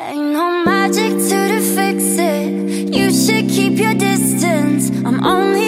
Ain't no magic to fix it. You should keep your distance. I'm only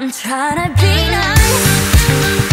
I'm trying to be nice.